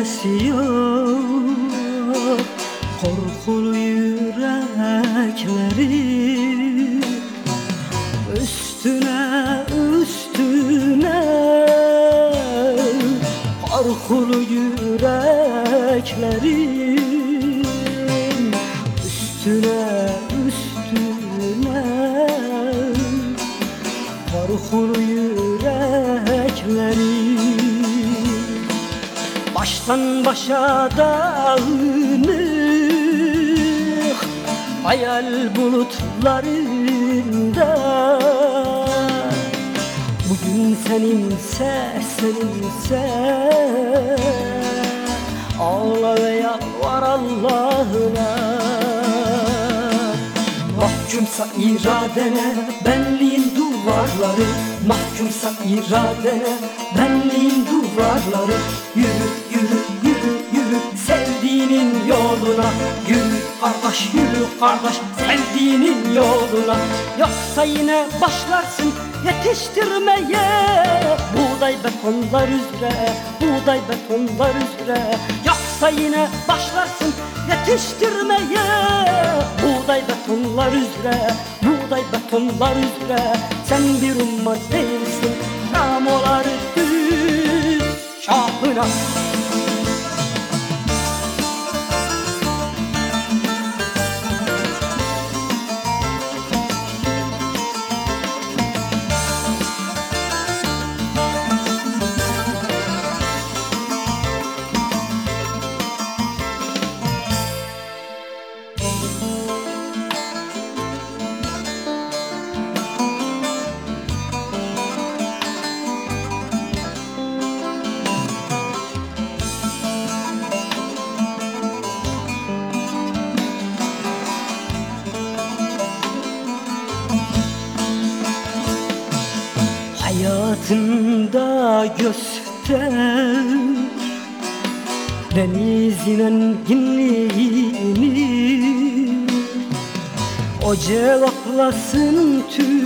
esiyor Korkulu yürekleri Üstüne üstüne Korkulu yüreklerin Üstüne üstüne Korkulu yüreklerin Baştan başa dağınık Hayal bulutlarında. Bugün seninse seninse Ağla ve yalvar Allah'ına. Mahkumsa iradene benliğin duvarları. Mahkumsa iradene benliğin duvarları. Yürü Yürü kardeş yürü kardeş sevdiğinin yoluna. Yoksa yine başlarsın yetiştirmeye. Buğday betonlar üzere, buğday betonlar üzere. Yoksa yine başlarsın yetiştirmeye. Buğday betonlar üzere, buğday betonlar üzere. Sen bir umma değilsin, ramolar düz. Şahına Hayatında göster Denizin enginliğini O cevaplasın tüm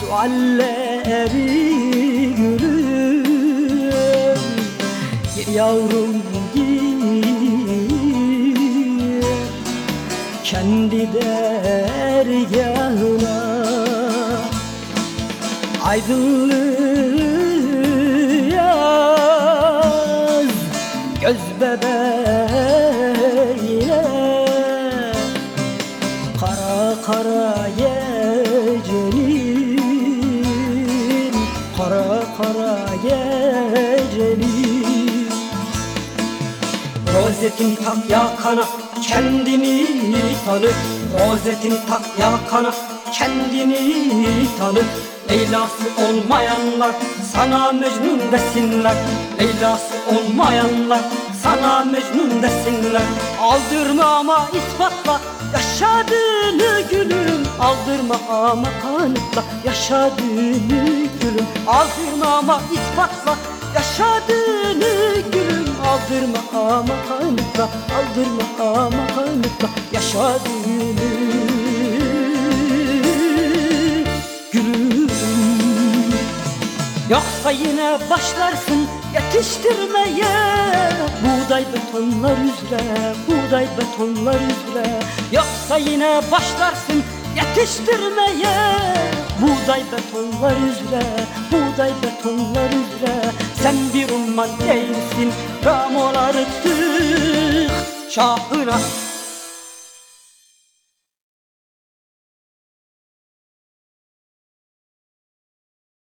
Sualleri gülüm Gir yavrum gir Kendi dergahına Aydınlığı Göz bebeğine. Kara kara gecenin Kara kara gecenin. Rozetin tak yakana kendini tanı. Rozetin tak yakana kendini tanı Leylası olmayanlar sana Mecnun desinler. Leylası olmayanlar sana Mecnun desinler. Aldırma ama ispatla yaşadığını gülüm. Aldırma ama kanıtla yaşadığını gülüm. Aldırma ama ispatla yaşadığını gülüm. Aldırma ama kanıtla Aldırma ama kanıtla yaşadığını Yoksa yine başlarsın yetiştirmeye. Buğday betonlar üzere, buğday betonlar üzere. Yoksa yine başlarsın yetiştirmeye. Buğday betonlar üzere, buğday betonlar üzere. Sen bir umman değilsin, ramoları tık şahına